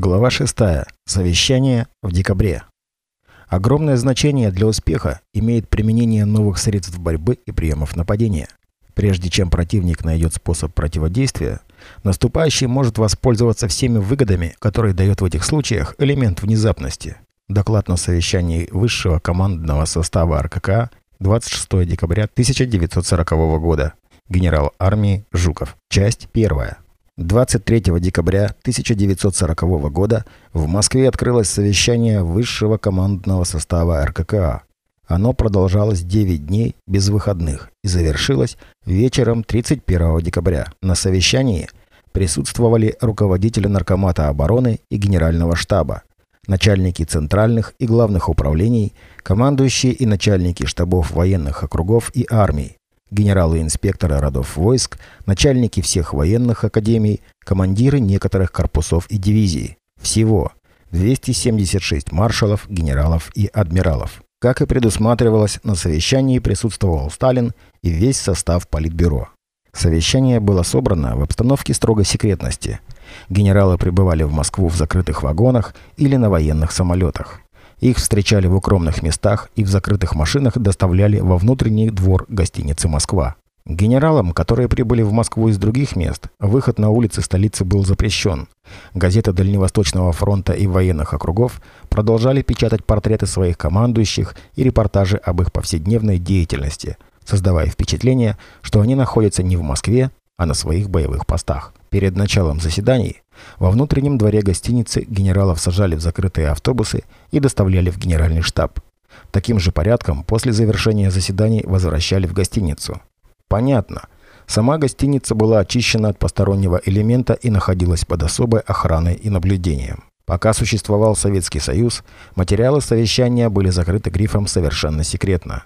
Глава 6. Совещание в декабре. Огромное значение для успеха имеет применение новых средств борьбы и приемов нападения. Прежде чем противник найдет способ противодействия, наступающий может воспользоваться всеми выгодами, которые дает в этих случаях элемент внезапности. Доклад на совещании высшего командного состава РКК 26 декабря 1940 года. Генерал армии Жуков. Часть первая. 23 декабря 1940 года в Москве открылось совещание высшего командного состава РККА. Оно продолжалось 9 дней без выходных и завершилось вечером 31 декабря. На совещании присутствовали руководители Наркомата обороны и Генерального штаба, начальники центральных и главных управлений, командующие и начальники штабов военных округов и армий, генералы-инспекторы родов войск, начальники всех военных академий, командиры некоторых корпусов и дивизий. Всего 276 маршалов, генералов и адмиралов. Как и предусматривалось, на совещании присутствовал Сталин и весь состав Политбюро. Совещание было собрано в обстановке строгой секретности. Генералы пребывали в Москву в закрытых вагонах или на военных самолетах. Их встречали в укромных местах и в закрытых машинах доставляли во внутренний двор гостиницы «Москва». Генералам, которые прибыли в Москву из других мест, выход на улицы столицы был запрещен. Газеты Дальневосточного фронта и военных округов продолжали печатать портреты своих командующих и репортажи об их повседневной деятельности, создавая впечатление, что они находятся не в Москве, а на своих боевых постах. Перед началом заседаний во внутреннем дворе гостиницы генералов сажали в закрытые автобусы и доставляли в генеральный штаб. Таким же порядком после завершения заседаний возвращали в гостиницу. Понятно. Сама гостиница была очищена от постороннего элемента и находилась под особой охраной и наблюдением. Пока существовал Советский Союз, материалы совещания были закрыты грифом «Совершенно секретно».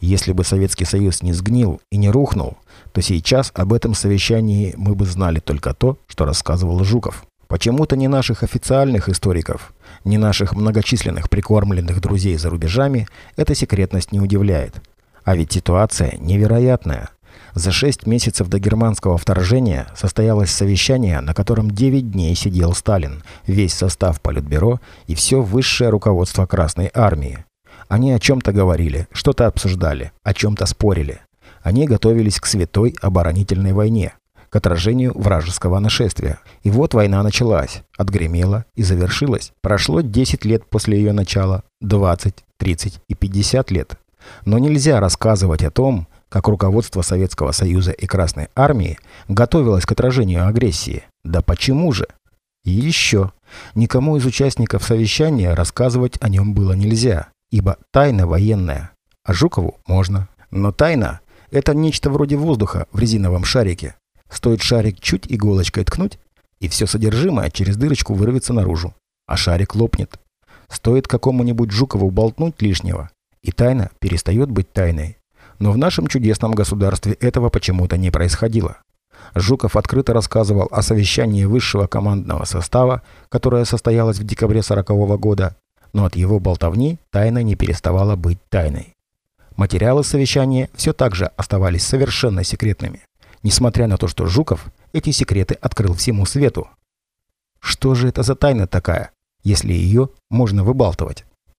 Если бы Советский Союз не сгнил и не рухнул, то сейчас об этом совещании мы бы знали только то, что рассказывал Жуков. Почему-то ни наших официальных историков, ни наших многочисленных прикормленных друзей за рубежами эта секретность не удивляет. А ведь ситуация невероятная. За шесть месяцев до германского вторжения состоялось совещание, на котором девять дней сидел Сталин, весь состав Политбюро и все высшее руководство Красной Армии. Они о чем-то говорили, что-то обсуждали, о чем-то спорили. Они готовились к святой оборонительной войне, к отражению вражеского нашествия. И вот война началась, отгремела и завершилась. Прошло 10 лет после ее начала, 20, 30 и 50 лет. Но нельзя рассказывать о том, как руководство Советского Союза и Красной Армии готовилось к отражению агрессии. Да почему же? И еще. Никому из участников совещания рассказывать о нем было нельзя ибо тайна военная, а Жукову можно. Но тайна – это нечто вроде воздуха в резиновом шарике. Стоит шарик чуть иголочкой ткнуть, и все содержимое через дырочку вырвется наружу, а шарик лопнет. Стоит какому-нибудь Жукову болтнуть лишнего, и тайна перестает быть тайной. Но в нашем чудесном государстве этого почему-то не происходило. Жуков открыто рассказывал о совещании высшего командного состава, которое состоялось в декабре 40 -го года, но от его болтовни тайна не переставала быть тайной. Материалы совещания все так же оставались совершенно секретными, несмотря на то, что Жуков эти секреты открыл всему свету. Что же это за тайна такая, если ее можно выбалтывать?